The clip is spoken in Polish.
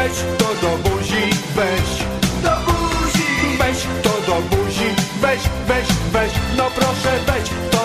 weź to do buzi, weź Do buzi Weź to do buzi, weź, weź, weź, no proszę weź.